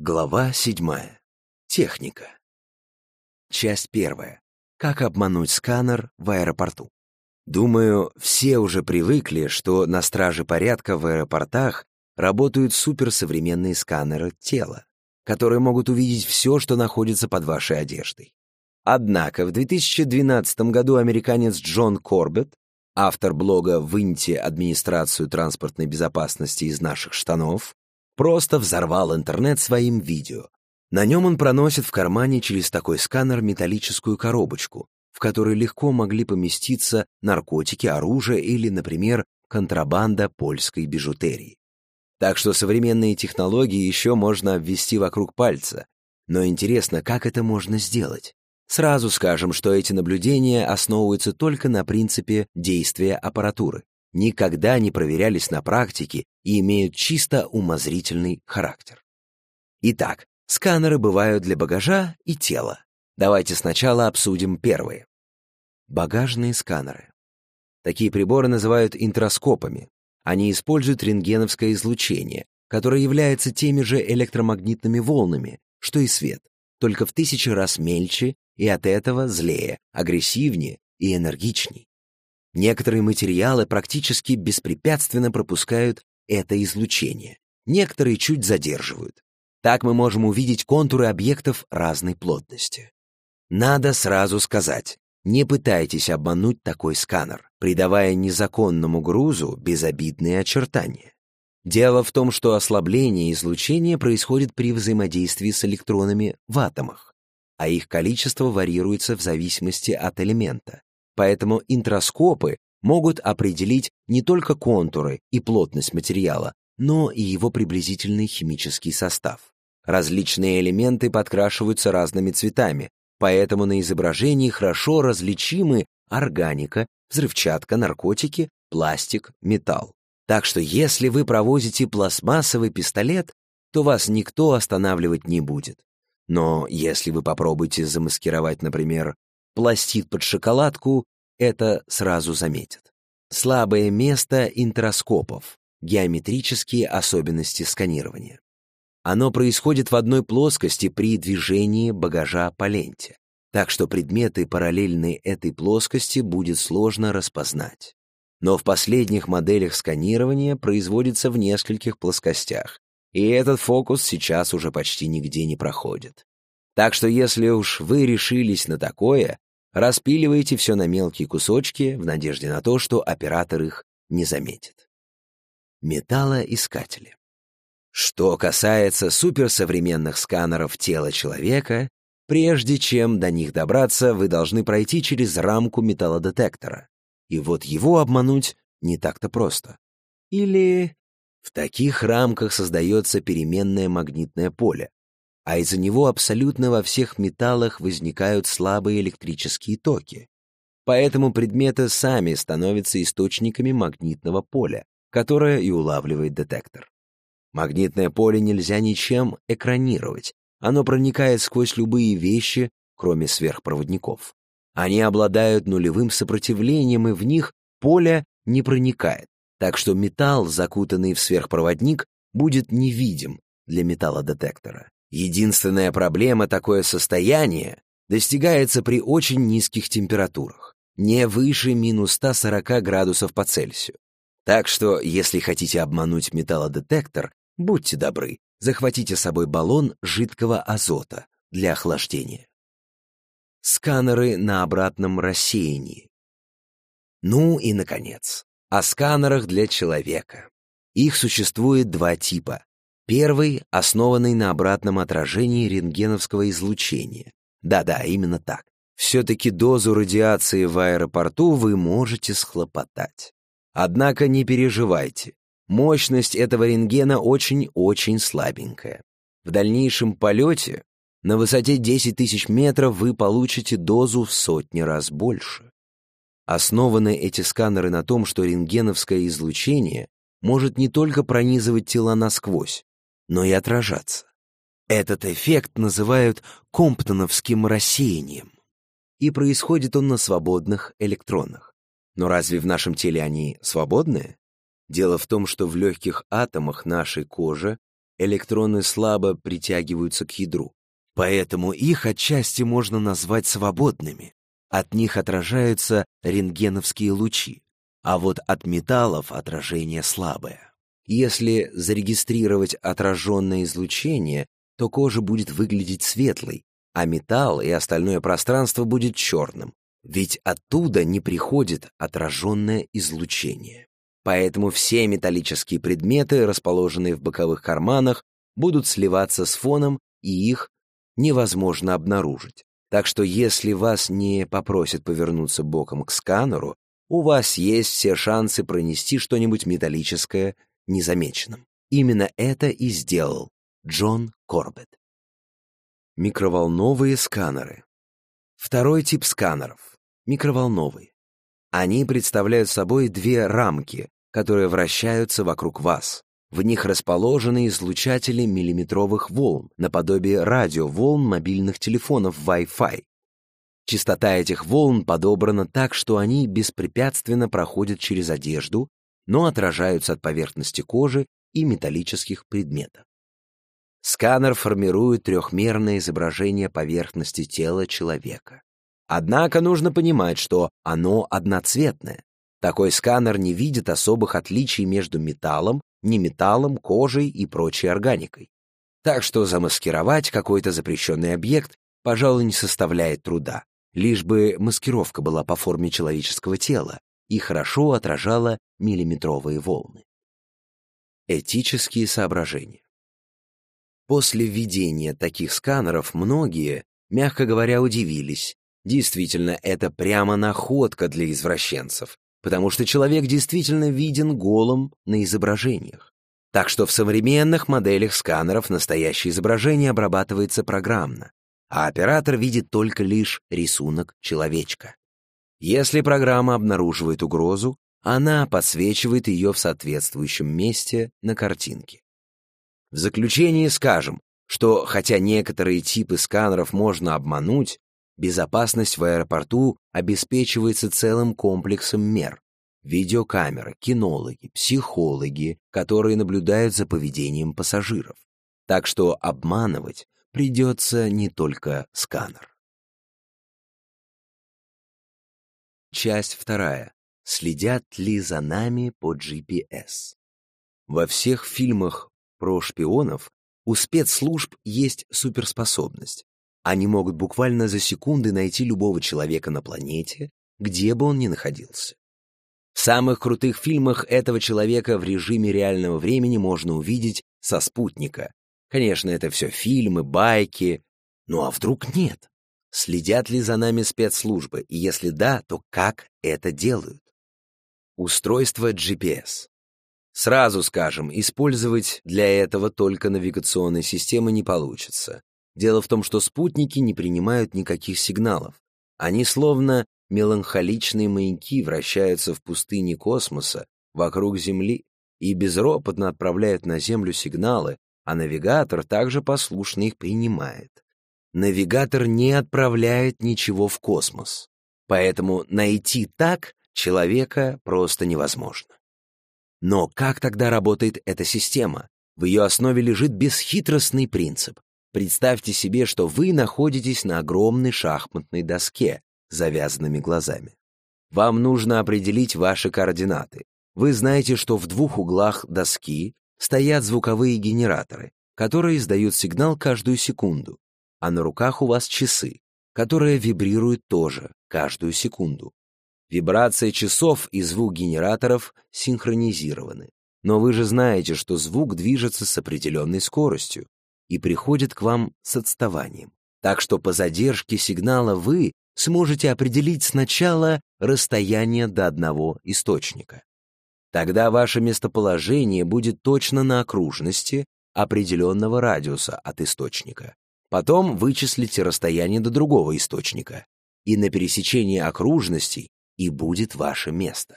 Глава седьмая. Техника. Часть первая. Как обмануть сканер в аэропорту. Думаю, все уже привыкли, что на страже порядка в аэропортах работают суперсовременные сканеры тела, которые могут увидеть все, что находится под вашей одеждой. Однако в 2012 году американец Джон Корбетт, автор блога «Выньте администрацию транспортной безопасности из наших штанов», Просто взорвал интернет своим видео. На нем он проносит в кармане через такой сканер металлическую коробочку, в которой легко могли поместиться наркотики, оружие или, например, контрабанда польской бижутерии. Так что современные технологии еще можно обвести вокруг пальца. Но интересно, как это можно сделать? Сразу скажем, что эти наблюдения основываются только на принципе действия аппаратуры никогда не проверялись на практике и имеют чисто умозрительный характер. Итак, сканеры бывают для багажа и тела. Давайте сначала обсудим первые. Багажные сканеры. Такие приборы называют интроскопами. Они используют рентгеновское излучение, которое является теми же электромагнитными волнами, что и свет, только в тысячи раз мельче и от этого злее, агрессивнее и энергичней. Некоторые материалы практически беспрепятственно пропускают это излучение, некоторые чуть задерживают. Так мы можем увидеть контуры объектов разной плотности. Надо сразу сказать, не пытайтесь обмануть такой сканер, придавая незаконному грузу безобидные очертания. Дело в том, что ослабление излучения происходит при взаимодействии с электронами в атомах, а их количество варьируется в зависимости от элемента, поэтому интроскопы могут определить не только контуры и плотность материала, но и его приблизительный химический состав. Различные элементы подкрашиваются разными цветами, поэтому на изображении хорошо различимы органика, взрывчатка, наркотики, пластик, металл. Так что если вы провозите пластмассовый пистолет, то вас никто останавливать не будет. Но если вы попробуете замаскировать, например, Пластид под шоколадку, это сразу заметят. Слабое место интроскопов, геометрические особенности сканирования. Оно происходит в одной плоскости при движении багажа по ленте, так что предметы, параллельные этой плоскости, будет сложно распознать. Но в последних моделях сканирования производится в нескольких плоскостях, и этот фокус сейчас уже почти нигде не проходит. Так что если уж вы решились на такое, Распиливаете все на мелкие кусочки в надежде на то, что оператор их не заметит. Металлоискатели. Что касается суперсовременных сканеров тела человека, прежде чем до них добраться, вы должны пройти через рамку металлодетектора. И вот его обмануть не так-то просто. Или в таких рамках создается переменное магнитное поле, а из-за него абсолютно во всех металлах возникают слабые электрические токи. Поэтому предметы сами становятся источниками магнитного поля, которое и улавливает детектор. Магнитное поле нельзя ничем экранировать, оно проникает сквозь любые вещи, кроме сверхпроводников. Они обладают нулевым сопротивлением, и в них поле не проникает, так что металл, закутанный в сверхпроводник, будет невидим для металлодетектора. Единственная проблема такое состояние достигается при очень низких температурах, не выше минус 140 градусов по Цельсию. Так что, если хотите обмануть металлодетектор, будьте добры, захватите с собой баллон жидкого азота для охлаждения. Сканеры на обратном рассеянии. Ну и, наконец, о сканерах для человека. Их существует два типа Первый, основанный на обратном отражении рентгеновского излучения. Да-да, именно так. Все-таки дозу радиации в аэропорту вы можете схлопотать. Однако не переживайте. Мощность этого рентгена очень-очень слабенькая. В дальнейшем полете на высоте 10 тысяч метров вы получите дозу в сотни раз больше. Основаны эти сканеры на том, что рентгеновское излучение может не только пронизывать тела насквозь, но и отражаться. Этот эффект называют комптоновским рассеянием. И происходит он на свободных электронах. Но разве в нашем теле они свободные? Дело в том, что в легких атомах нашей кожи электроны слабо притягиваются к ядру. Поэтому их отчасти можно назвать свободными. От них отражаются рентгеновские лучи, а вот от металлов отражение слабое. Если зарегистрировать отраженное излучение, то кожа будет выглядеть светлой, а металл и остальное пространство будет черным, ведь оттуда не приходит отраженное излучение. Поэтому все металлические предметы, расположенные в боковых карманах, будут сливаться с фоном, и их невозможно обнаружить. Так что если вас не попросят повернуться боком к сканеру, у вас есть все шансы пронести что-нибудь металлическое незамеченным. Именно это и сделал Джон Корбетт. Микроволновые сканеры. Второй тип сканеров — микроволновые. Они представляют собой две рамки, которые вращаются вокруг вас. В них расположены излучатели миллиметровых волн, наподобие радиоволн мобильных телефонов Wi-Fi. Частота этих волн подобрана так, что они беспрепятственно проходят через одежду, но отражаются от поверхности кожи и металлических предметов. Сканер формирует трехмерное изображение поверхности тела человека. Однако нужно понимать, что оно одноцветное. Такой сканер не видит особых отличий между металлом, неметаллом, кожей и прочей органикой. Так что замаскировать какой-то запрещенный объект, пожалуй, не составляет труда, лишь бы маскировка была по форме человеческого тела и хорошо отражала миллиметровые волны. Этические соображения. После введения таких сканеров многие, мягко говоря, удивились. Действительно, это прямо находка для извращенцев, потому что человек действительно виден голым на изображениях. Так что в современных моделях сканеров настоящее изображение обрабатывается программно, а оператор видит только лишь рисунок человечка. Если программа обнаруживает угрозу, она подсвечивает ее в соответствующем месте на картинке. В заключение скажем, что хотя некоторые типы сканеров можно обмануть, безопасность в аэропорту обеспечивается целым комплексом мер. Видеокамеры, кинологи, психологи, которые наблюдают за поведением пассажиров. Так что обманывать придется не только сканер. Часть вторая следят ли за нами по GPS. Во всех фильмах про шпионов у спецслужб есть суперспособность. Они могут буквально за секунды найти любого человека на планете, где бы он ни находился. В самых крутых фильмах этого человека в режиме реального времени можно увидеть со спутника. Конечно, это все фильмы, байки. Ну а вдруг нет? Следят ли за нами спецслужбы? И если да, то как это делают? устройство GPS. Сразу скажем, использовать для этого только навигационные системы не получится. Дело в том, что спутники не принимают никаких сигналов. Они словно меланхоличные маяки вращаются в пустыне космоса вокруг Земли и безропотно отправляют на Землю сигналы, а навигатор также послушно их принимает. Навигатор не отправляет ничего в космос. Поэтому найти так человека просто невозможно. Но как тогда работает эта система? В ее основе лежит бесхитростный принцип. Представьте себе, что вы находитесь на огромной шахматной доске с завязанными глазами. Вам нужно определить ваши координаты. Вы знаете, что в двух углах доски стоят звуковые генераторы, которые издают сигнал каждую секунду, а на руках у вас часы, которые вибрируют тоже каждую секунду. Вибрация часов и звук генераторов синхронизированы. Но вы же знаете, что звук движется с определенной скоростью и приходит к вам с отставанием. Так что по задержке сигнала вы сможете определить сначала расстояние до одного источника. Тогда ваше местоположение будет точно на окружности определенного радиуса от источника. Потом вычислите расстояние до другого источника. И на пересечении окружностей и будет ваше место.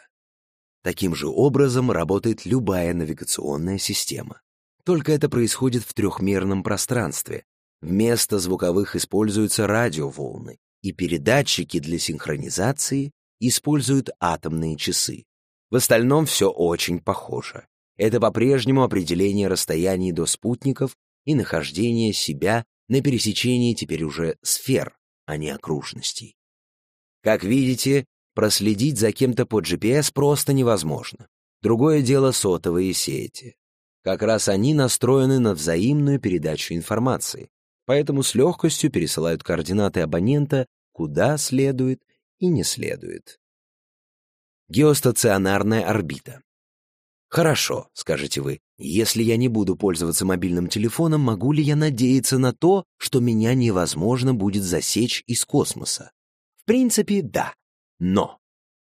Таким же образом работает любая навигационная система. Только это происходит в трехмерном пространстве. Вместо звуковых используются радиоволны, и передатчики для синхронизации используют атомные часы. В остальном все очень похоже. Это по-прежнему определение расстояний до спутников и нахождение себя на пересечении теперь уже сфер, а не окружностей. Как видите, Проследить за кем-то по GPS просто невозможно. Другое дело сотовые сети. Как раз они настроены на взаимную передачу информации, поэтому с легкостью пересылают координаты абонента куда следует и не следует. Геостационарная орбита. Хорошо, скажете вы, если я не буду пользоваться мобильным телефоном, могу ли я надеяться на то, что меня невозможно будет засечь из космоса? В принципе, да но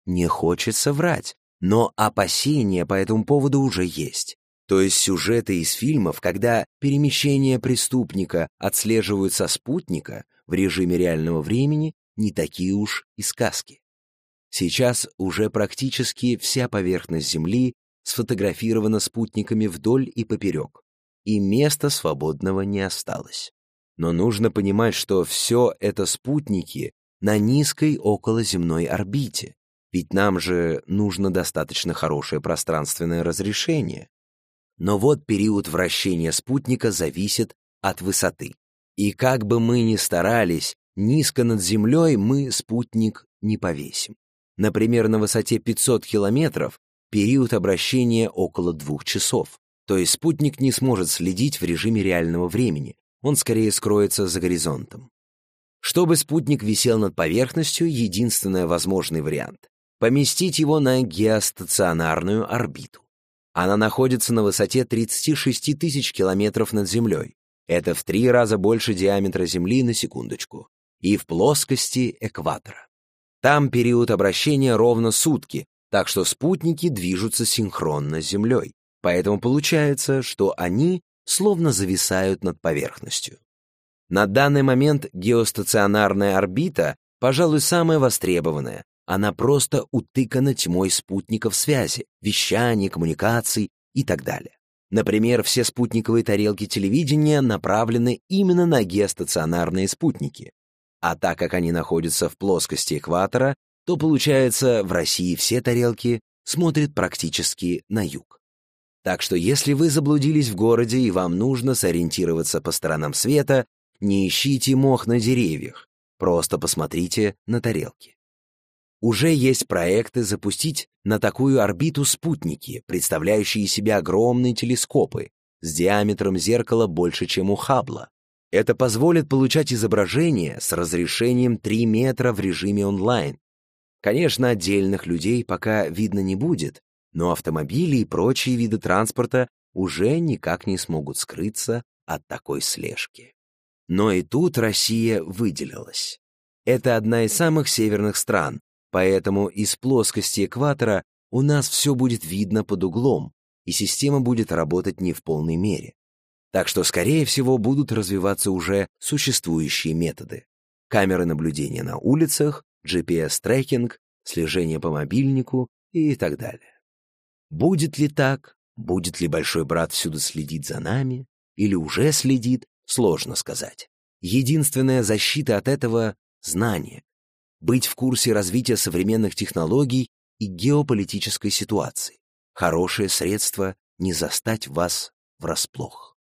не хочется врать, но опасения по этому поводу уже есть. То есть сюжеты из фильмов, когда перемещение преступника отслеживаются спутника в режиме реального времени, не такие уж и сказки. Сейчас уже практически вся поверхность Земли сфотографирована спутниками вдоль и поперек, и места свободного не осталось. Но нужно понимать, что все это спутники, на низкой околоземной орбите, ведь нам же нужно достаточно хорошее пространственное разрешение. Но вот период вращения спутника зависит от высоты. И как бы мы ни старались, низко над землей мы спутник не повесим. Например, на высоте 500 километров период обращения около двух часов. То есть спутник не сможет следить в режиме реального времени, он скорее скроется за горизонтом. Чтобы спутник висел над поверхностью, единственный возможный вариант — поместить его на геостационарную орбиту. Она находится на высоте 36 тысяч километров над Землей. Это в три раза больше диаметра Земли на секундочку. И в плоскости экватора. Там период обращения ровно сутки, так что спутники движутся синхронно с Землей. Поэтому получается, что они словно зависают над поверхностью. На данный момент геостационарная орбита, пожалуй, самая востребованная. Она просто утыкана тьмой спутников связи, вещания, коммуникаций и так далее. Например, все спутниковые тарелки телевидения направлены именно на геостационарные спутники. А так как они находятся в плоскости экватора, то получается, в России все тарелки смотрят практически на юг. Так что если вы заблудились в городе и вам нужно сориентироваться по сторонам света, не ищите мох на деревьях, просто посмотрите на тарелки. Уже есть проекты запустить на такую орбиту спутники, представляющие себя огромные телескопы с диаметром зеркала больше, чем у Хаббла. Это позволит получать изображение с разрешением 3 метра в режиме онлайн. Конечно, отдельных людей пока видно не будет, но автомобили и прочие виды транспорта уже никак не смогут скрыться от такой слежки. Но и тут Россия выделилась. Это одна из самых северных стран, поэтому из плоскости экватора у нас все будет видно под углом, и система будет работать не в полной мере. Так что, скорее всего, будут развиваться уже существующие методы. Камеры наблюдения на улицах, GPS-трекинг, слежение по мобильнику и так далее. Будет ли так? Будет ли Большой Брат всюду следить за нами? Или уже следит? Сложно сказать. Единственная защита от этого — знание. Быть в курсе развития современных технологий и геополитической ситуации. Хорошее средство не застать вас врасплох.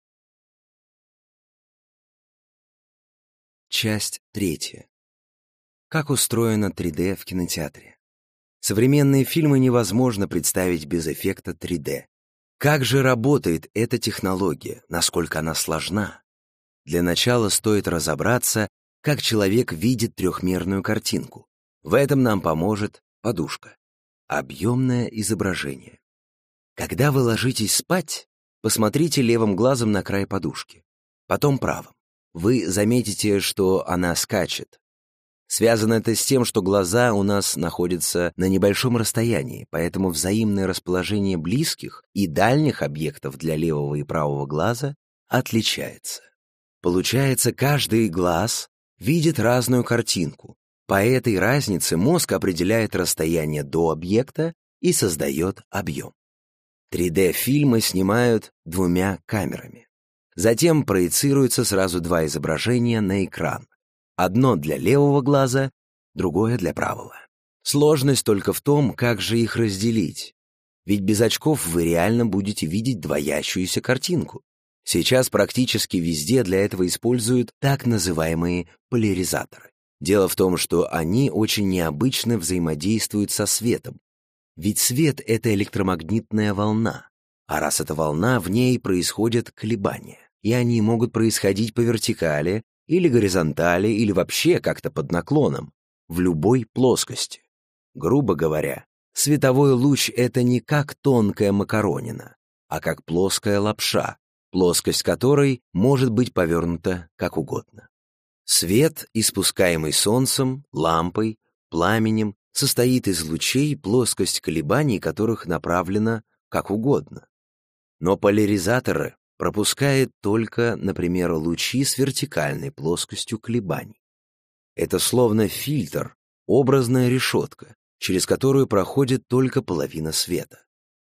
Часть третья. Как устроено 3D в кинотеатре? Современные фильмы невозможно представить без эффекта 3D. Как же работает эта технология? Насколько она сложна? Для начала стоит разобраться, как человек видит трехмерную картинку. В этом нам поможет подушка. Объемное изображение. Когда вы ложитесь спать, посмотрите левым глазом на край подушки, потом правым. Вы заметите, что она скачет. Связано это с тем, что глаза у нас находятся на небольшом расстоянии, поэтому взаимное расположение близких и дальних объектов для левого и правого глаза отличается. Получается, каждый глаз видит разную картинку. По этой разнице мозг определяет расстояние до объекта и создает объем. 3D-фильмы снимают двумя камерами. Затем проецируются сразу два изображения на экран. Одно для левого глаза, другое для правого. Сложность только в том, как же их разделить. Ведь без очков вы реально будете видеть двоящуюся картинку. Сейчас практически везде для этого используют так называемые поляризаторы. Дело в том, что они очень необычно взаимодействуют со светом. Ведь свет — это электромагнитная волна, а раз это волна, в ней происходят колебания, и они могут происходить по вертикали или горизонтали или вообще как-то под наклоном, в любой плоскости. Грубо говоря, световой луч — это не как тонкая макаронина, а как плоская лапша, плоскость которой может быть повернута как угодно. Свет, испускаемый солнцем, лампой, пламенем, состоит из лучей, плоскость колебаний которых направлена как угодно. Но поляризаторы пропускают только, например, лучи с вертикальной плоскостью колебаний. Это словно фильтр, образная решетка, через которую проходит только половина света.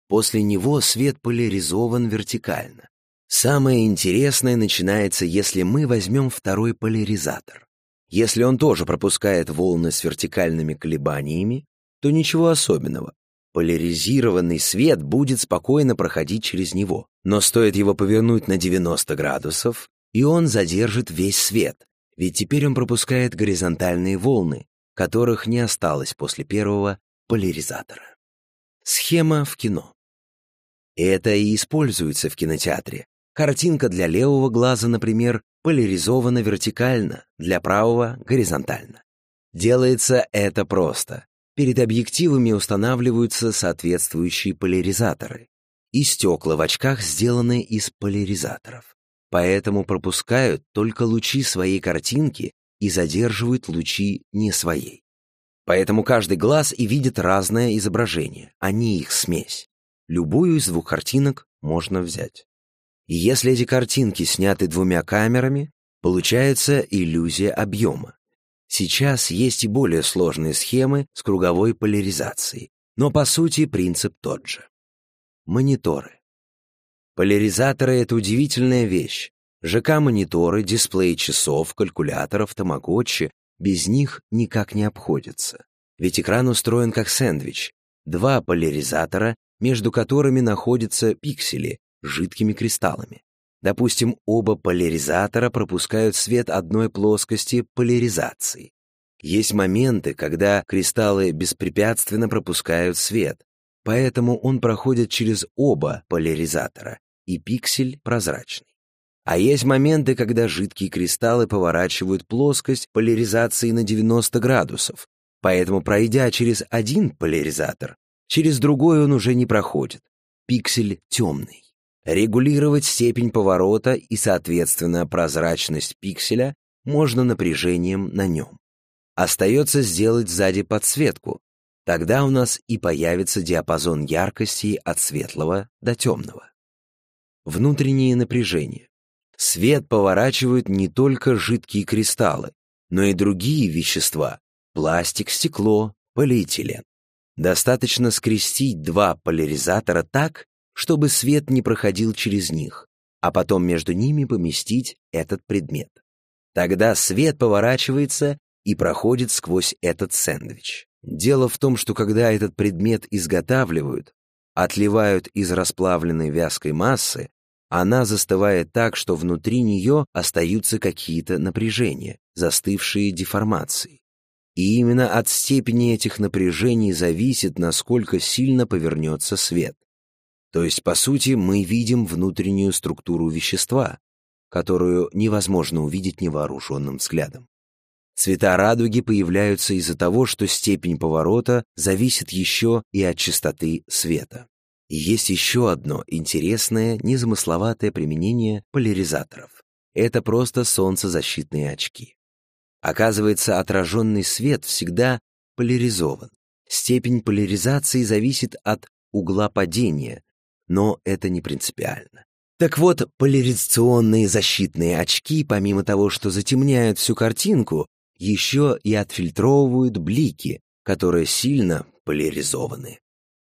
После него свет поляризован вертикально, Самое интересное начинается, если мы возьмем второй поляризатор. Если он тоже пропускает волны с вертикальными колебаниями, то ничего особенного. Поляризированный свет будет спокойно проходить через него, но стоит его повернуть на 90 градусов, и он задержит весь свет, ведь теперь он пропускает горизонтальные волны, которых не осталось после первого поляризатора. Схема в кино. Это и используется в кинотеатре, Картинка для левого глаза, например, поляризована вертикально, для правого — горизонтально. Делается это просто. Перед объективами устанавливаются соответствующие поляризаторы. И стекла в очках сделаны из поляризаторов. Поэтому пропускают только лучи своей картинки и задерживают лучи не своей. Поэтому каждый глаз и видит разное изображение, а не их смесь. Любую из двух картинок можно взять. Если эти картинки сняты двумя камерами, получается иллюзия объема. Сейчас есть и более сложные схемы с круговой поляризацией, но по сути принцип тот же. Мониторы. Поляризаторы — это удивительная вещь. ЖК-мониторы, дисплей часов, калькуляторов, тамагочи без них никак не обходятся. Ведь экран устроен как сэндвич. Два поляризатора, между которыми находятся пиксели, жидкими кристаллами. Допустим, оба поляризатора пропускают свет одной плоскости поляризации. Есть моменты, когда кристаллы беспрепятственно пропускают свет, поэтому он проходит через оба поляризатора, и пиксель прозрачный. А есть моменты, когда жидкие кристаллы поворачивают плоскость поляризации на 90 градусов, поэтому пройдя через один поляризатор, через другой он уже не проходит. Пиксель темный. Регулировать степень поворота и, соответственно, прозрачность пикселя можно напряжением на нем. Остается сделать сзади подсветку, тогда у нас и появится диапазон яркости от светлого до темного. Внутреннее напряжение. Свет поворачивают не только жидкие кристаллы, но и другие вещества – пластик, стекло, полиэтилен. Достаточно скрестить два поляризатора так, чтобы свет не проходил через них, а потом между ними поместить этот предмет. Тогда свет поворачивается и проходит сквозь этот сэндвич. Дело в том, что когда этот предмет изготавливают, отливают из расплавленной вязкой массы, она застывает так, что внутри нее остаются какие-то напряжения, застывшие деформации. И именно от степени этих напряжений зависит, насколько сильно повернется свет. То есть, по сути, мы видим внутреннюю структуру вещества, которую невозможно увидеть невооруженным взглядом. Цвета радуги появляются из-за того, что степень поворота зависит еще и от частоты света. И есть еще одно интересное, незамысловатое применение поляризаторов. Это просто солнцезащитные очки. Оказывается, отраженный свет всегда поляризован. Степень поляризации зависит от угла падения, но это не принципиально. Так вот, поляризационные защитные очки, помимо того, что затемняют всю картинку, еще и отфильтровывают блики, которые сильно поляризованы.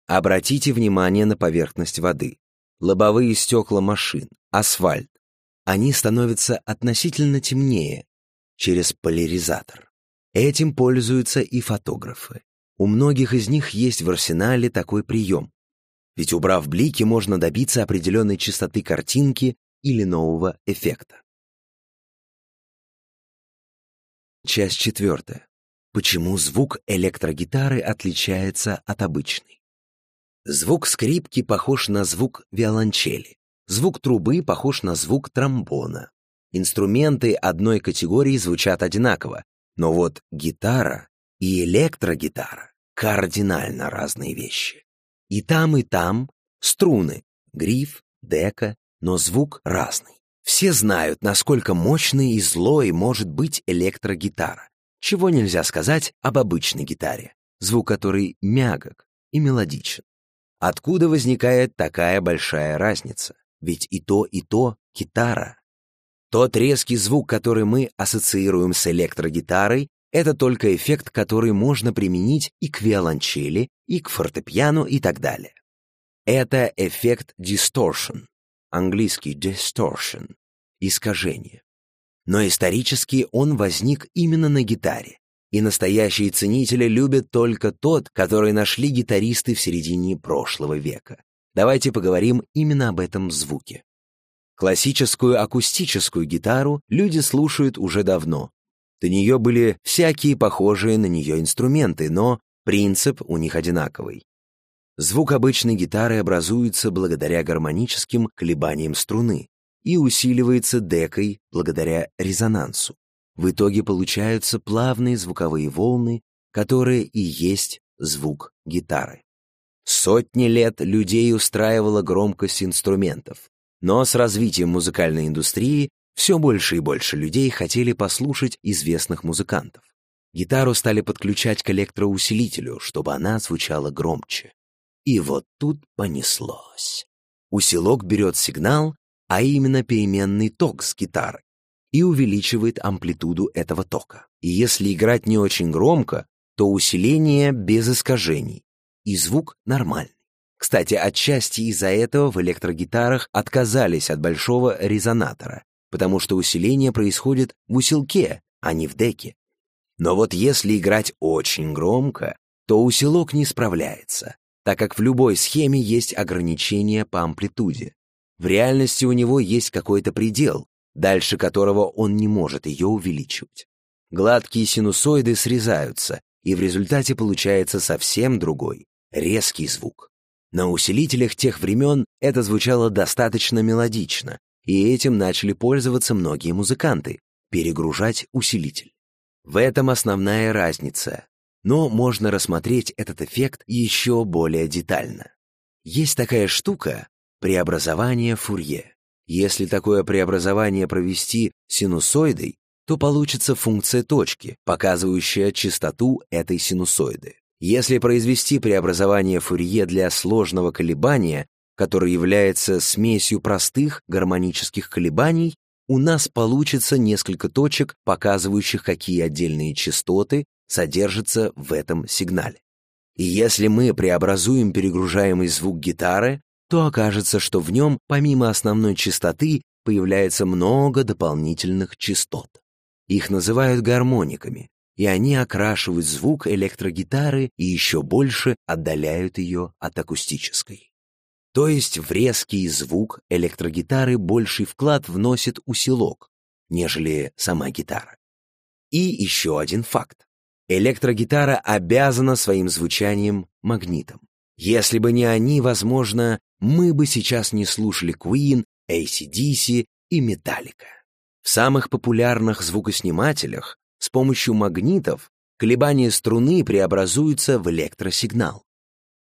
Обратите внимание на поверхность воды, лобовые стекла машин, асфальт. Они становятся относительно темнее через поляризатор. Этим пользуются и фотографы. У многих из них есть в арсенале такой прием ведь убрав блики, можно добиться определенной частоты картинки или нового эффекта. Часть четвертая. Почему звук электрогитары отличается от обычной? Звук скрипки похож на звук виолончели, звук трубы похож на звук тромбона. Инструменты одной категории звучат одинаково, но вот гитара и электрогитара — кардинально разные вещи. И там, и там струны, гриф, дека, но звук разный. Все знают, насколько мощной и злой может быть электрогитара, чего нельзя сказать об обычной гитаре, звук которой мягок и мелодичен. Откуда возникает такая большая разница? Ведь и то, и то — гитара. Тот резкий звук, который мы ассоциируем с электрогитарой, это только эффект, который можно применить и к виолончели, и к фортепиано и так далее. Это эффект distortion, английский distortion, искажение. Но исторически он возник именно на гитаре, и настоящие ценители любят только тот, который нашли гитаристы в середине прошлого века. Давайте поговорим именно об этом звуке. Классическую акустическую гитару люди слушают уже давно, до нее были всякие похожие на нее инструменты, но принцип у них одинаковый. Звук обычной гитары образуется благодаря гармоническим колебаниям струны и усиливается декой благодаря резонансу. В итоге получаются плавные звуковые волны, которые и есть звук гитары. Сотни лет людей устраивала громкость инструментов, но с развитием музыкальной индустрии все больше и больше людей хотели послушать известных музыкантов. Гитару стали подключать к электроусилителю, чтобы она звучала громче. И вот тут понеслось. Усилок берет сигнал, а именно переменный ток с гитары, и увеличивает амплитуду этого тока. И если играть не очень громко, то усиление без искажений, и звук нормальный. Кстати, отчасти из-за этого в электрогитарах отказались от большого резонатора потому что усиление происходит в усилке, а не в деке. Но вот если играть очень громко, то усилок не справляется, так как в любой схеме есть ограничение по амплитуде. В реальности у него есть какой-то предел, дальше которого он не может ее увеличивать. Гладкие синусоиды срезаются, и в результате получается совсем другой, резкий звук. На усилителях тех времен это звучало достаточно мелодично, и этим начали пользоваться многие музыканты, перегружать усилитель. В этом основная разница, но можно рассмотреть этот эффект еще более детально. Есть такая штука — преобразование Фурье. Если такое преобразование провести синусоидой, то получится функция точки, показывающая частоту этой синусоиды. Если произвести преобразование Фурье для сложного колебания который является смесью простых гармонических колебаний, у нас получится несколько точек, показывающих, какие отдельные частоты содержатся в этом сигнале. И если мы преобразуем перегружаемый звук гитары, то окажется, что в нем, помимо основной частоты, появляется много дополнительных частот. Их называют гармониками, и они окрашивают звук электрогитары и еще больше отдаляют ее от акустической. То есть в резкий звук электрогитары больший вклад вносит усилок, нежели сама гитара. И еще один факт. Электрогитара обязана своим звучанием магнитом. Если бы не они, возможно, мы бы сейчас не слушали Queen, ACDC и Metallica. В самых популярных звукоснимателях с помощью магнитов колебания струны преобразуются в электросигнал.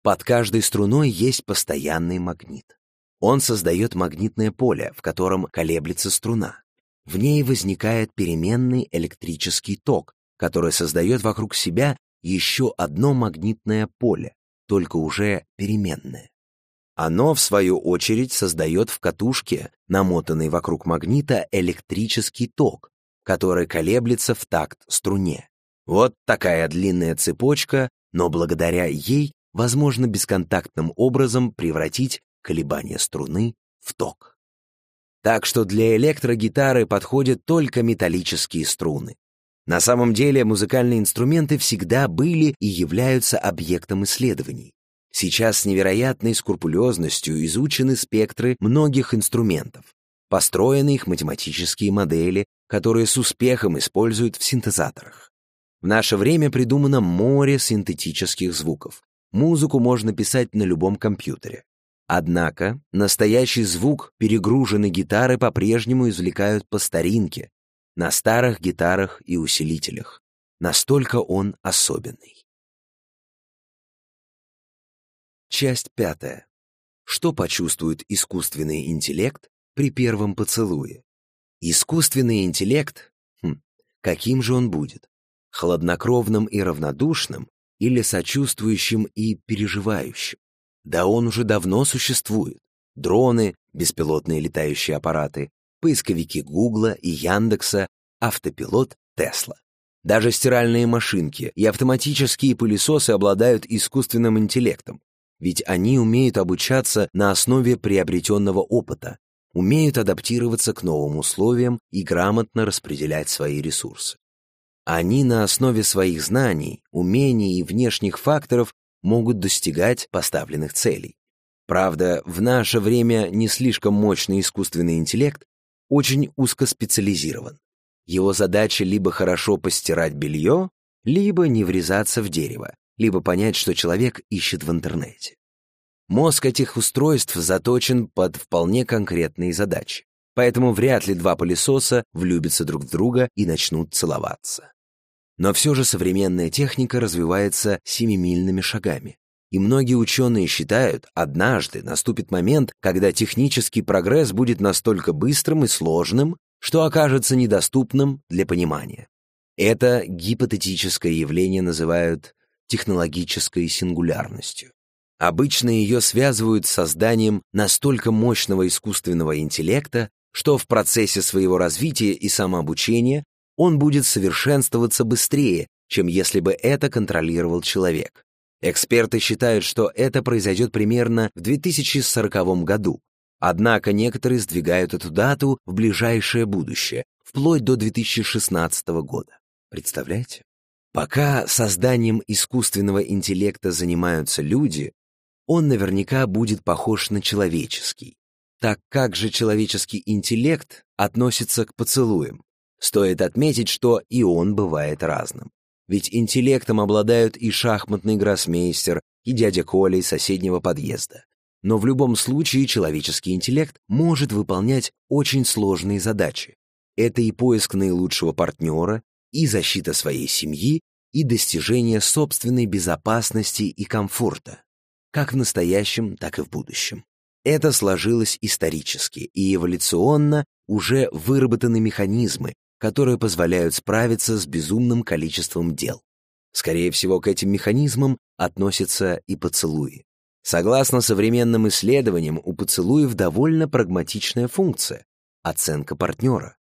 Под каждой струной есть постоянный магнит. Он создает магнитное поле, в котором колеблется струна. В ней возникает переменный электрический ток, который создает вокруг себя еще одно магнитное поле, только уже переменное. Оно, в свою очередь, создает в катушке, намотанной вокруг магнита, электрический ток, который колеблется в такт струне. Вот такая длинная цепочка, но благодаря ей возможно бесконтактным образом превратить колебания струны в ток. Так что для электрогитары подходят только металлические струны. На самом деле музыкальные инструменты всегда были и являются объектом исследований. Сейчас с невероятной скрупулезностью изучены спектры многих инструментов, построены их математические модели, которые с успехом используют в синтезаторах. В наше время придумано море синтетических звуков, Музыку можно писать на любом компьютере. Однако настоящий звук перегруженной гитары по-прежнему извлекают по старинке, на старых гитарах и усилителях. Настолько он особенный. Часть пятая. Что почувствует искусственный интеллект при первом поцелуе? Искусственный интеллект, хм, каким же он будет? Хладнокровным и равнодушным или сочувствующим и переживающим. Да он уже давно существует. Дроны, беспилотные летающие аппараты, поисковики Гугла и Яндекса, автопилот Тесла. Даже стиральные машинки и автоматические пылесосы обладают искусственным интеллектом, ведь они умеют обучаться на основе приобретенного опыта, умеют адаптироваться к новым условиям и грамотно распределять свои ресурсы. Они на основе своих знаний, умений и внешних факторов могут достигать поставленных целей. Правда, в наше время не слишком мощный искусственный интеллект очень узкоспециализирован. Его задача либо хорошо постирать белье, либо не врезаться в дерево, либо понять, что человек ищет в интернете. Мозг этих устройств заточен под вполне конкретные задачи, поэтому вряд ли два пылесоса влюбятся друг в друга и начнут целоваться. Но все же современная техника развивается семимильными шагами. И многие ученые считают, однажды наступит момент, когда технический прогресс будет настолько быстрым и сложным, что окажется недоступным для понимания. Это гипотетическое явление называют технологической сингулярностью. Обычно ее связывают с созданием настолько мощного искусственного интеллекта, что в процессе своего развития и самообучения он будет совершенствоваться быстрее, чем если бы это контролировал человек. Эксперты считают, что это произойдет примерно в 2040 году. Однако некоторые сдвигают эту дату в ближайшее будущее, вплоть до 2016 года. Представляете? Пока созданием искусственного интеллекта занимаются люди, он наверняка будет похож на человеческий. Так как же человеческий интеллект относится к поцелуям? Стоит отметить, что и он бывает разным. Ведь интеллектом обладают и шахматный гроссмейстер, и дядя Коля из соседнего подъезда. Но в любом случае человеческий интеллект может выполнять очень сложные задачи. Это и поиск наилучшего партнера, и защита своей семьи, и достижение собственной безопасности и комфорта, как в настоящем, так и в будущем. Это сложилось исторически и эволюционно уже выработаны механизмы, которые позволяют справиться с безумным количеством дел. Скорее всего, к этим механизмам относятся и поцелуи. Согласно современным исследованиям, у поцелуев довольно прагматичная функция — оценка партнера.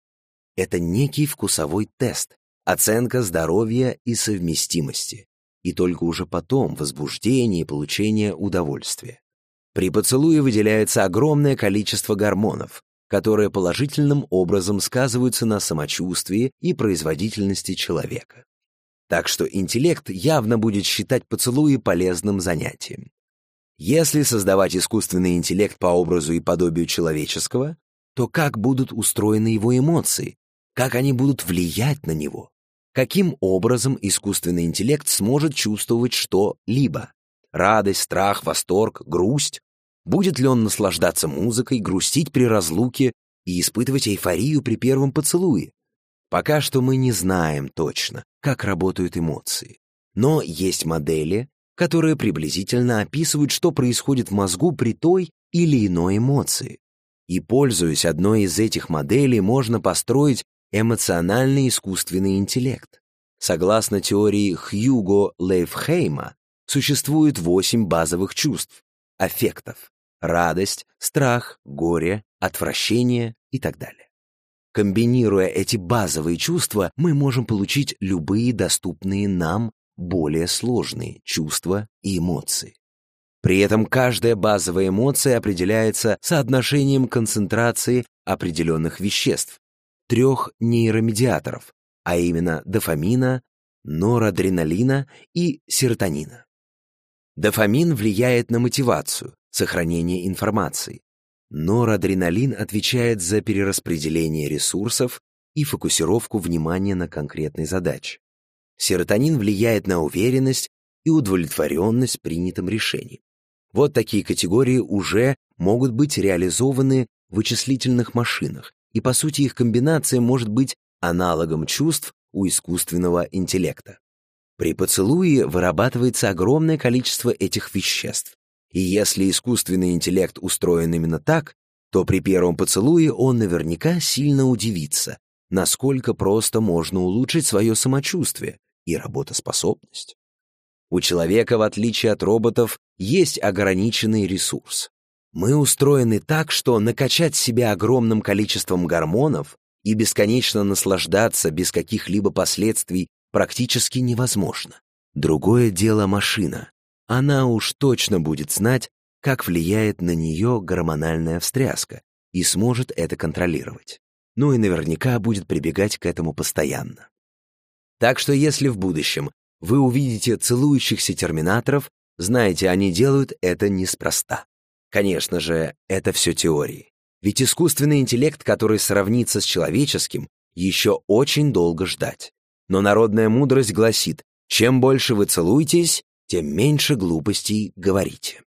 Это некий вкусовой тест, оценка здоровья и совместимости, и только уже потом возбуждение и получение удовольствия. При поцелуе выделяется огромное количество гормонов, которые положительным образом сказываются на самочувствии и производительности человека. Так что интеллект явно будет считать поцелуи полезным занятием. Если создавать искусственный интеллект по образу и подобию человеческого, то как будут устроены его эмоции, как они будут влиять на него, каким образом искусственный интеллект сможет чувствовать что-либо – радость, страх, восторг, грусть, Будет ли он наслаждаться музыкой, грустить при разлуке и испытывать эйфорию при первом поцелуе? Пока что мы не знаем точно, как работают эмоции. Но есть модели, которые приблизительно описывают, что происходит в мозгу при той или иной эмоции. И, пользуясь одной из этих моделей, можно построить эмоциональный искусственный интеллект. Согласно теории Хьюго Лейфхейма, существует восемь базовых чувств – аффектов радость, страх, горе, отвращение и так далее. Комбинируя эти базовые чувства, мы можем получить любые доступные нам более сложные чувства и эмоции. При этом каждая базовая эмоция определяется соотношением концентрации определенных веществ, трех нейромедиаторов, а именно дофамина, норадреналина и серотонина. Дофамин влияет на мотивацию, сохранение информации. Норадреналин отвечает за перераспределение ресурсов и фокусировку внимания на конкретной задаче. Серотонин влияет на уверенность и удовлетворенность принятым решением. Вот такие категории уже могут быть реализованы в вычислительных машинах, и по сути их комбинация может быть аналогом чувств у искусственного интеллекта. При поцелуе вырабатывается огромное количество этих веществ, и если искусственный интеллект устроен именно так, то при первом поцелуе он наверняка сильно удивится, насколько просто можно улучшить свое самочувствие и работоспособность. У человека, в отличие от роботов, есть ограниченный ресурс. Мы устроены так, что накачать себя огромным количеством гормонов и бесконечно наслаждаться без каких-либо последствий практически невозможно. Другое дело машина, она уж точно будет знать, как влияет на нее гормональная встряска и сможет это контролировать. Ну и наверняка будет прибегать к этому постоянно. Так что если в будущем вы увидите целующихся терминаторов, знаете, они делают это неспроста. Конечно же, это все теории. Ведь искусственный интеллект, который сравнится с человеческим, еще очень долго ждать. Но народная мудрость гласит, чем больше вы целуетесь, тем меньше глупостей говорите.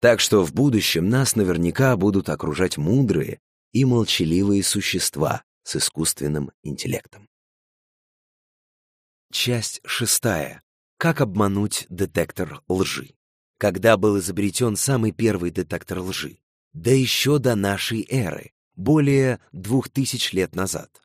Так что в будущем нас наверняка будут окружать мудрые и молчаливые существа с искусственным интеллектом. Часть шестая. Как обмануть детектор лжи? Когда был изобретен самый первый детектор лжи? Да еще до нашей эры, более двух тысяч лет назад.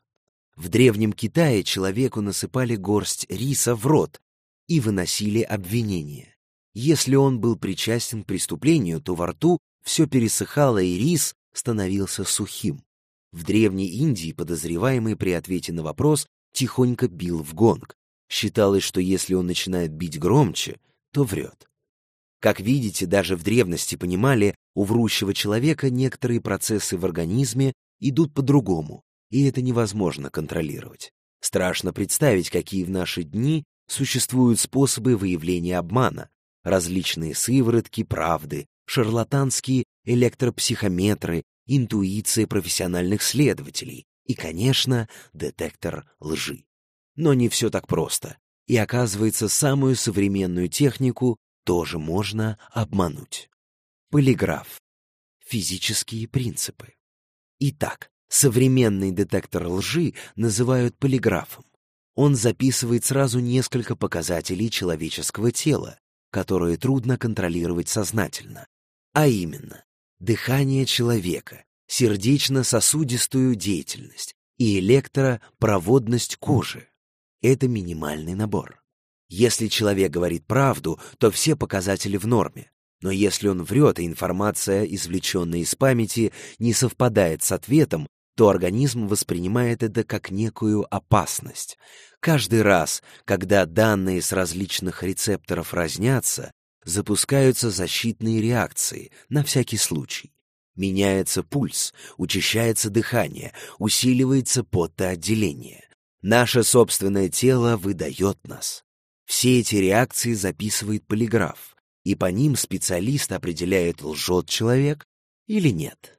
В Древнем Китае человеку насыпали горсть риса в рот и выносили обвинения. Если он был причастен к преступлению, то во рту все пересыхало и рис становился сухим. В Древней Индии подозреваемый при ответе на вопрос тихонько бил в гонг. Считалось, что если он начинает бить громче, то врет. Как видите, даже в древности понимали, у врущего человека некоторые процессы в организме идут по-другому, и это невозможно контролировать. Страшно представить, какие в наши дни существуют способы выявления обмана, различные сыворотки правды, шарлатанские электропсихометры, интуиции профессиональных следователей и, конечно, детектор лжи. Но не все так просто, и оказывается, самую современную технику тоже можно обмануть. Полиграф. Физические принципы. Итак, современный детектор лжи называют полиграфом. Он записывает сразу несколько показателей человеческого тела, которые трудно контролировать сознательно, а именно дыхание человека, сердечно-сосудистую деятельность и электропроводность кожи. Это минимальный набор. Если человек говорит правду, то все показатели в норме. Но если он врет, и информация, извлеченная из памяти, не совпадает с ответом, то организм воспринимает это как некую опасность. Каждый раз, когда данные с различных рецепторов разнятся, запускаются защитные реакции на всякий случай. Меняется пульс, учащается дыхание, усиливается потоотделение. Наше собственное тело выдает нас. Все эти реакции записывает полиграф, и по ним специалист определяет, лжет человек или нет.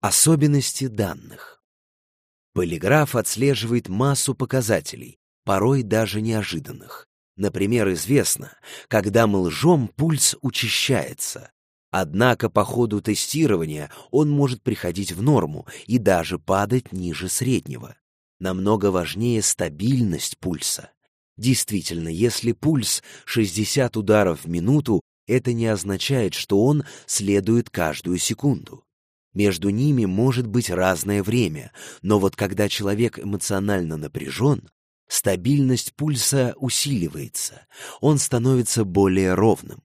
Особенности данных. Полиграф отслеживает массу показателей, порой даже неожиданных. Например, известно, когда мы лжем, пульс учащается. Однако по ходу тестирования он может приходить в норму и даже падать ниже среднего. Намного важнее стабильность пульса. Действительно, если пульс 60 ударов в минуту, это не означает, что он следует каждую секунду. Между ними может быть разное время, но вот когда человек эмоционально напряжен, стабильность пульса усиливается, он становится более ровным.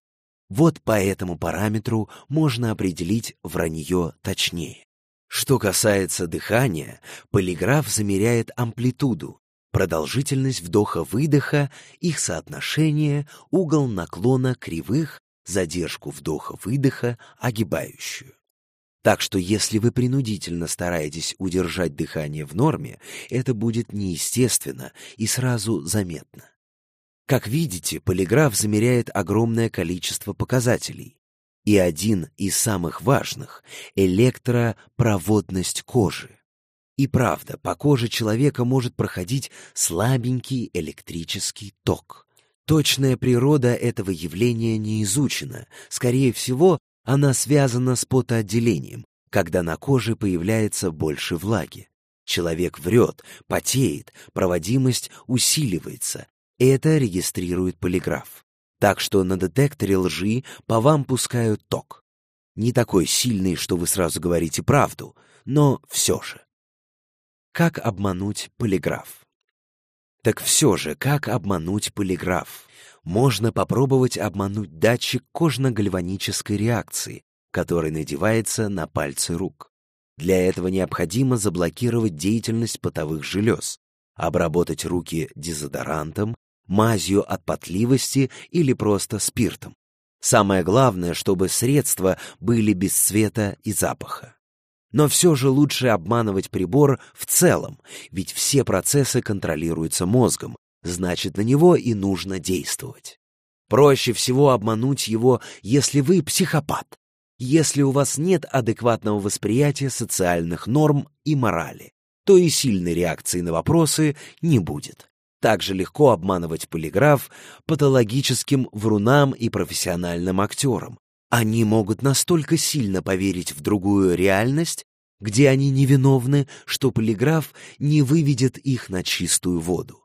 Вот по этому параметру можно определить вранье точнее. Что касается дыхания, полиграф замеряет амплитуду, продолжительность вдоха-выдоха, их соотношение, угол наклона кривых, задержку вдоха-выдоха, огибающую. Так что если вы принудительно стараетесь удержать дыхание в норме, это будет неестественно и сразу заметно. Как видите, полиграф замеряет огромное количество показателей. И один из самых важных – электропроводность кожи. И правда, по коже человека может проходить слабенький электрический ток. Точная природа этого явления не изучена. Скорее всего, она связана с потоотделением, когда на коже появляется больше влаги. Человек врет, потеет, проводимость усиливается. Это регистрирует полиграф. Так что на детекторе лжи по вам пускают ток. Не такой сильный, что вы сразу говорите правду, но все же. Как обмануть полиграф? Так все же, как обмануть полиграф? можно попробовать обмануть датчик кожно-гальванической реакции, который надевается на пальцы рук. Для этого необходимо заблокировать деятельность потовых желез, обработать руки дезодорантом, мазью от потливости или просто спиртом. Самое главное, чтобы средства были без цвета и запаха. Но все же лучше обманывать прибор в целом, ведь все процессы контролируются мозгом, значит на него и нужно действовать. Проще всего обмануть его, если вы психопат, если у вас нет адекватного восприятия социальных норм и морали, то и сильной реакции на вопросы не будет. Также легко обманывать полиграф патологическим врунам и профессиональным актерам. Они могут настолько сильно поверить в другую реальность, где они невиновны, что полиграф не выведет их на чистую воду.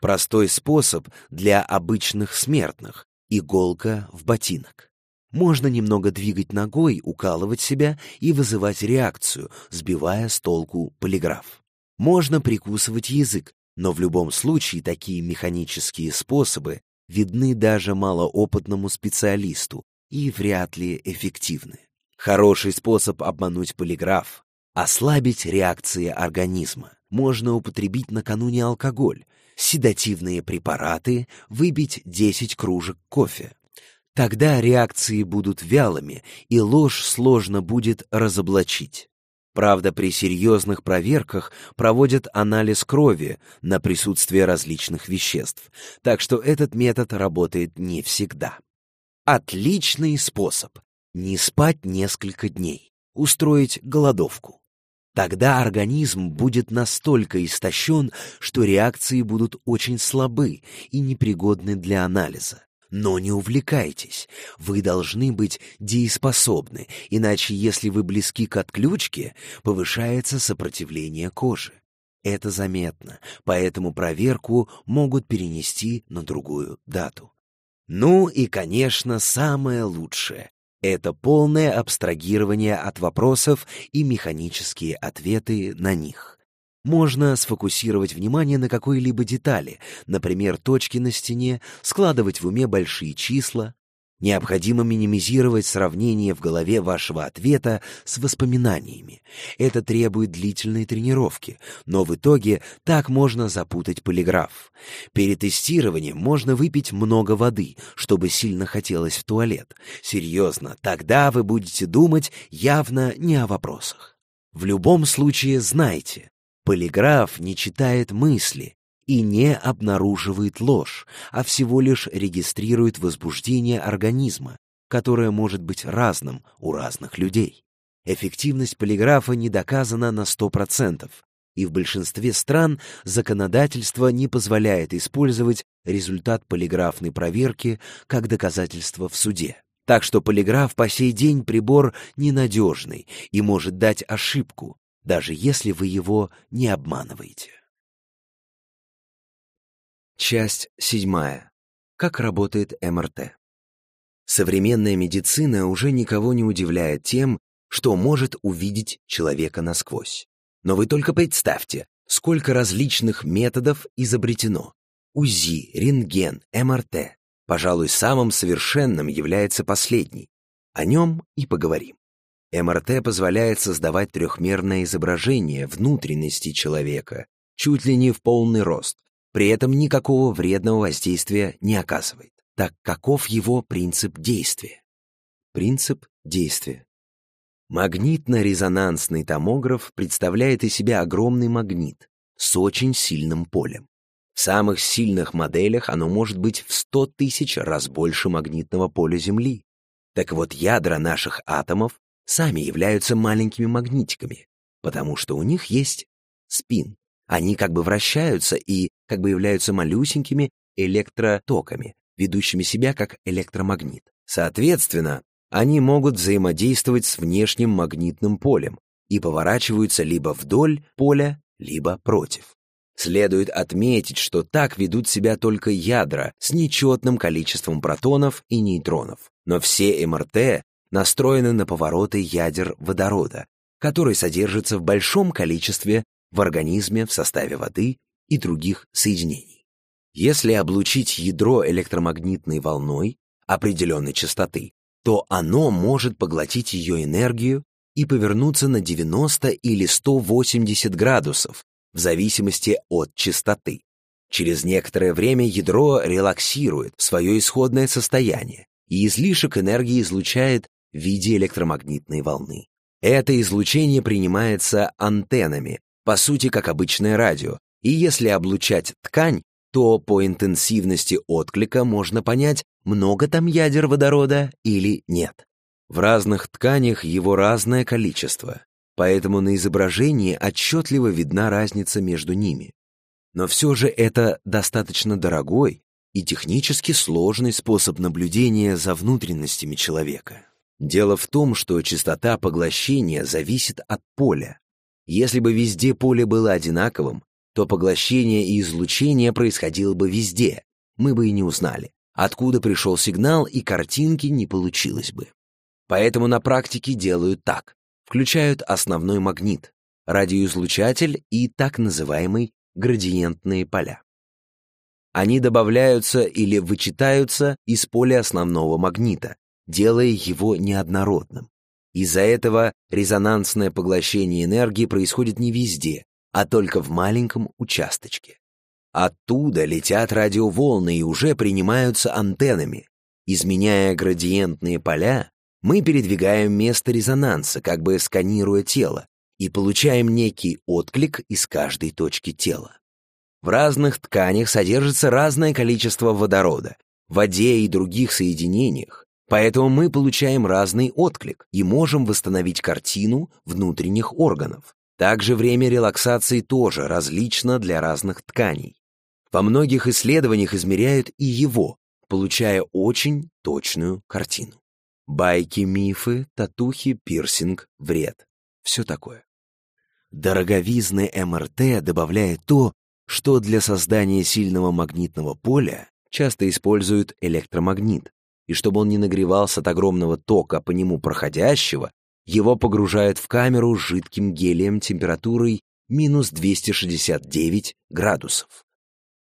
Простой способ для обычных смертных – иголка в ботинок. Можно немного двигать ногой, укалывать себя и вызывать реакцию, сбивая с толку полиграф. Можно прикусывать язык, но в любом случае такие механические способы видны даже малоопытному специалисту и вряд ли эффективны. Хороший способ обмануть полиграф – ослабить реакции организма. Можно употребить накануне алкоголь – седативные препараты, выбить 10 кружек кофе. Тогда реакции будут вялыми, и ложь сложно будет разоблачить. Правда, при серьезных проверках проводят анализ крови на присутствие различных веществ, так что этот метод работает не всегда. Отличный способ. Не спать несколько дней. Устроить голодовку. Тогда организм будет настолько истощен, что реакции будут очень слабы и непригодны для анализа. Но не увлекайтесь, вы должны быть дееспособны, иначе если вы близки к отключке, повышается сопротивление кожи. Это заметно, поэтому проверку могут перенести на другую дату. Ну и, конечно, самое лучшее это полное абстрагирование от вопросов и механические ответы на них. Можно сфокусировать внимание на какой-либо детали, например, точки на стене, складывать в уме большие числа, Необходимо минимизировать сравнение в голове вашего ответа с воспоминаниями. Это требует длительной тренировки, но в итоге так можно запутать полиграф. Перед тестированием можно выпить много воды, чтобы сильно хотелось в туалет. Серьезно, тогда вы будете думать явно не о вопросах. В любом случае знайте, полиграф не читает мысли, и не обнаруживает ложь, а всего лишь регистрирует возбуждение организма, которое может быть разным у разных людей. Эффективность полиграфа не доказана на 100%, и в большинстве стран законодательство не позволяет использовать результат полиграфной проверки как доказательство в суде. Так что полиграф по сей день прибор ненадежный и может дать ошибку, даже если вы его не обманываете. Часть седьмая. Как работает МРТ? Современная медицина уже никого не удивляет тем, что может увидеть человека насквозь. Но вы только представьте, сколько различных методов изобретено. УЗИ, рентген, МРТ. Пожалуй, самым совершенным является последний. О нем и поговорим. МРТ позволяет создавать трехмерное изображение внутренности человека, чуть ли не в полный рост – при этом никакого вредного воздействия не оказывает, так каков его принцип действия? Принцип действия. Магнитно-резонансный томограф представляет из себя огромный магнит с очень сильным полем. В самых сильных моделях оно может быть в 100 тысяч раз больше магнитного поля Земли. Так вот, ядра наших атомов сами являются маленькими магнитиками, потому что у них есть спин. Они как бы вращаются и как бы являются малюсенькими электротоками, ведущими себя как электромагнит. Соответственно, они могут взаимодействовать с внешним магнитным полем и поворачиваются либо вдоль поля, либо против. Следует отметить, что так ведут себя только ядра с нечетным количеством протонов и нейтронов. Но все МРТ настроены на повороты ядер водорода, который содержится в большом количестве в организме, в составе воды и других соединений. Если облучить ядро электромагнитной волной определенной частоты, то оно может поглотить ее энергию и повернуться на 90 или 180 градусов в зависимости от частоты. Через некоторое время ядро релаксирует свое исходное состояние и излишек энергии излучает в виде электромагнитной волны. Это излучение принимается антеннами по сути, как обычное радио, и если облучать ткань, то по интенсивности отклика можно понять, много там ядер водорода или нет. В разных тканях его разное количество, поэтому на изображении отчетливо видна разница между ними. Но все же это достаточно дорогой и технически сложный способ наблюдения за внутренностями человека. Дело в том, что частота поглощения зависит от поля, если бы везде поле было одинаковым, то поглощение и излучение происходило бы везде. Мы бы и не узнали, откуда пришел сигнал, и картинки не получилось бы. Поэтому на практике делают так. Включают основной магнит, радиоизлучатель и так называемые градиентные поля. Они добавляются или вычитаются из поля основного магнита, делая его неоднородным. Из-за этого резонансное поглощение энергии происходит не везде, а только в маленьком участочке. Оттуда летят радиоволны и уже принимаются антеннами. Изменяя градиентные поля, мы передвигаем место резонанса, как бы сканируя тело, и получаем некий отклик из каждой точки тела. В разных тканях содержится разное количество водорода, в воде и других соединениях, Поэтому мы получаем разный отклик и можем восстановить картину внутренних органов. Также время релаксации тоже различно для разных тканей. Во многих исследованиях измеряют и его, получая очень точную картину. Байки, мифы, татухи, пирсинг, вред. Все такое. Дороговизны МРТ добавляет то, что для создания сильного магнитного поля часто используют электромагнит, и чтобы он не нагревался от огромного тока по нему проходящего, его погружают в камеру с жидким гелием температурой минус 269 градусов.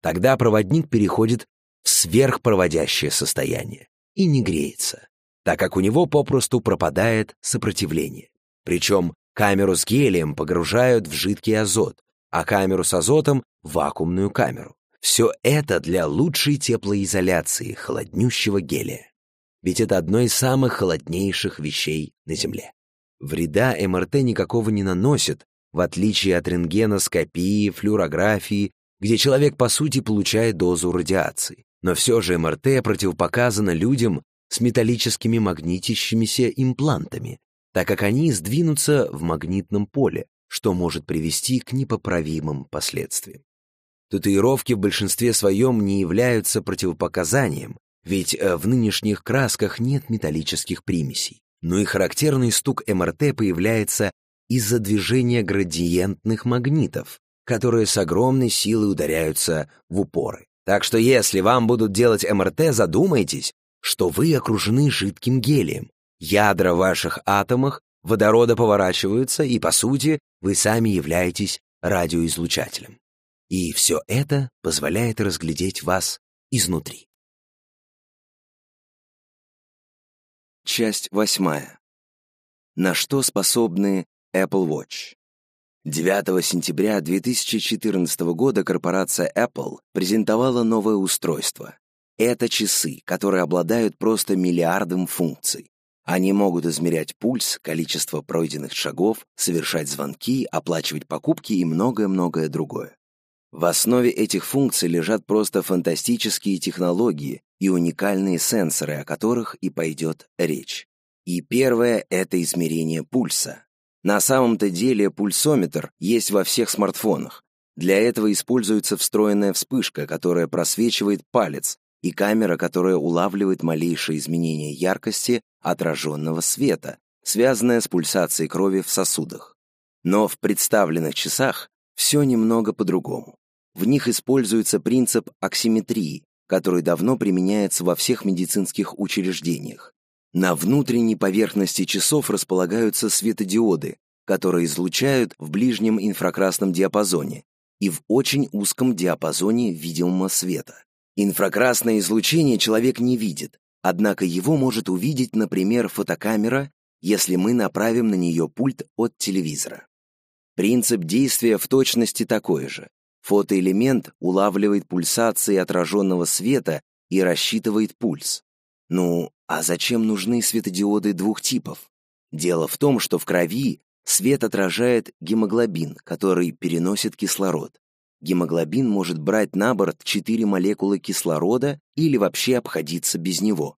Тогда проводник переходит в сверхпроводящее состояние и не греется, так как у него попросту пропадает сопротивление. Причем камеру с гелием погружают в жидкий азот, а камеру с азотом — вакуумную камеру. Все это для лучшей теплоизоляции холоднющего гелия ведь это одно из самых холоднейших вещей на Земле. Вреда МРТ никакого не наносит, в отличие от рентгеноскопии, флюорографии, где человек, по сути, получает дозу радиации. Но все же МРТ противопоказано людям с металлическими магнитящимися имплантами, так как они сдвинутся в магнитном поле, что может привести к непоправимым последствиям. Татуировки в большинстве своем не являются противопоказанием, ведь э, в нынешних красках нет металлических примесей. Ну и характерный стук МРТ появляется из-за движения градиентных магнитов, которые с огромной силой ударяются в упоры. Так что если вам будут делать МРТ, задумайтесь, что вы окружены жидким гелием. Ядра в ваших атомах водорода поворачиваются, и, по сути, вы сами являетесь радиоизлучателем. И все это позволяет разглядеть вас изнутри. Часть восьмая. На что способны Apple Watch? 9 сентября 2014 года корпорация Apple презентовала новое устройство. Это часы, которые обладают просто миллиардом функций. Они могут измерять пульс, количество пройденных шагов, совершать звонки, оплачивать покупки и многое-многое другое. В основе этих функций лежат просто фантастические технологии, и уникальные сенсоры, о которых и пойдет речь. И первое – это измерение пульса. На самом-то деле пульсометр есть во всех смартфонах. Для этого используется встроенная вспышка, которая просвечивает палец, и камера, которая улавливает малейшие изменения яркости отраженного света, связанная с пульсацией крови в сосудах. Но в представленных часах все немного по-другому. В них используется принцип оксиметрии который давно применяется во всех медицинских учреждениях. На внутренней поверхности часов располагаются светодиоды, которые излучают в ближнем инфракрасном диапазоне и в очень узком диапазоне видимого света. Инфракрасное излучение человек не видит, однако его может увидеть, например, фотокамера, если мы направим на нее пульт от телевизора. Принцип действия в точности такой же. Фотоэлемент улавливает пульсации отраженного света и рассчитывает пульс. Ну, а зачем нужны светодиоды двух типов? Дело в том, что в крови свет отражает гемоглобин, который переносит кислород. Гемоглобин может брать на борт 4 молекулы кислорода или вообще обходиться без него.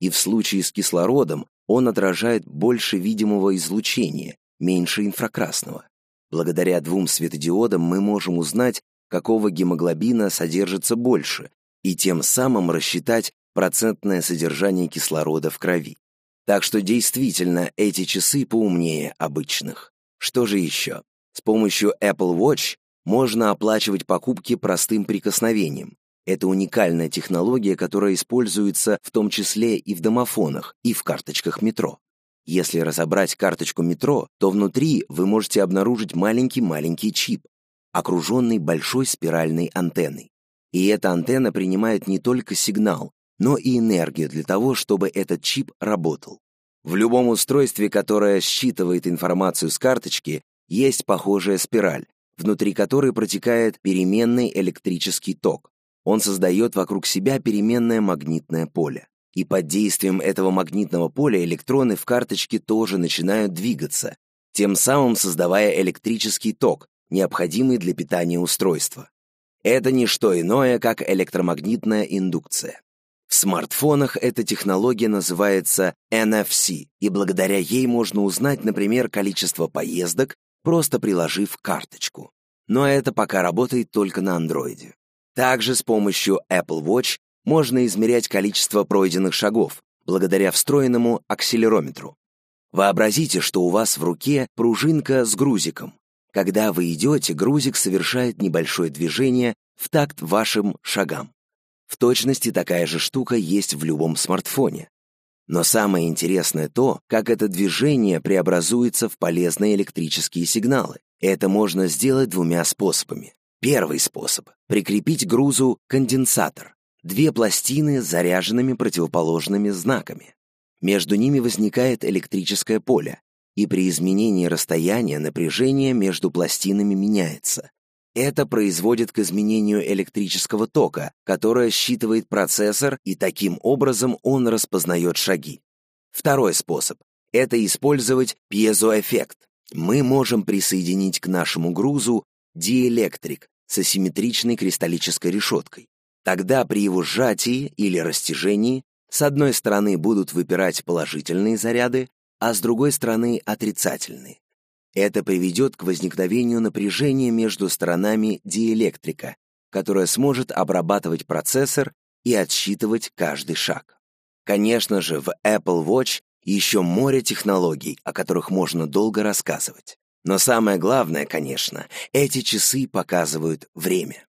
И в случае с кислородом он отражает больше видимого излучения, меньше инфракрасного. Благодаря двум светодиодам мы можем узнать, какого гемоглобина содержится больше, и тем самым рассчитать процентное содержание кислорода в крови. Так что действительно эти часы поумнее обычных. Что же еще? С помощью Apple Watch можно оплачивать покупки простым прикосновением. Это уникальная технология, которая используется в том числе и в домофонах, и в карточках метро. Если разобрать карточку метро, то внутри вы можете обнаружить маленький-маленький чип, окруженный большой спиральной антенной. И эта антенна принимает не только сигнал, но и энергию для того, чтобы этот чип работал. В любом устройстве, которое считывает информацию с карточки, есть похожая спираль, внутри которой протекает переменный электрический ток. Он создает вокруг себя переменное магнитное поле. И под действием этого магнитного поля электроны в карточке тоже начинают двигаться, тем самым создавая электрический ток, необходимый для питания устройства. Это не что иное, как электромагнитная индукция. В смартфонах эта технология называется NFC, и благодаря ей можно узнать, например, количество поездок, просто приложив карточку. Но это пока работает только на андроиде. Также с помощью Apple Watch можно измерять количество пройденных шагов благодаря встроенному акселерометру. Вообразите, что у вас в руке пружинка с грузиком. Когда вы идете, грузик совершает небольшое движение в такт вашим шагам. В точности такая же штука есть в любом смартфоне. Но самое интересное то, как это движение преобразуется в полезные электрические сигналы. Это можно сделать двумя способами. Первый способ – прикрепить к грузу конденсатор. Две пластины с заряженными противоположными знаками. Между ними возникает электрическое поле, и при изменении расстояния напряжение между пластинами меняется. Это производит к изменению электрического тока, которое считывает процессор, и таким образом он распознает шаги. Второй способ — это использовать пьезоэффект. Мы можем присоединить к нашему грузу диэлектрик с асимметричной кристаллической решеткой. Тогда при его сжатии или растяжении с одной стороны будут выпирать положительные заряды, а с другой стороны отрицательные. Это приведет к возникновению напряжения между сторонами диэлектрика, которое сможет обрабатывать процессор и отсчитывать каждый шаг. Конечно же, в Apple Watch еще море технологий, о которых можно долго рассказывать. Но самое главное, конечно, эти часы показывают время.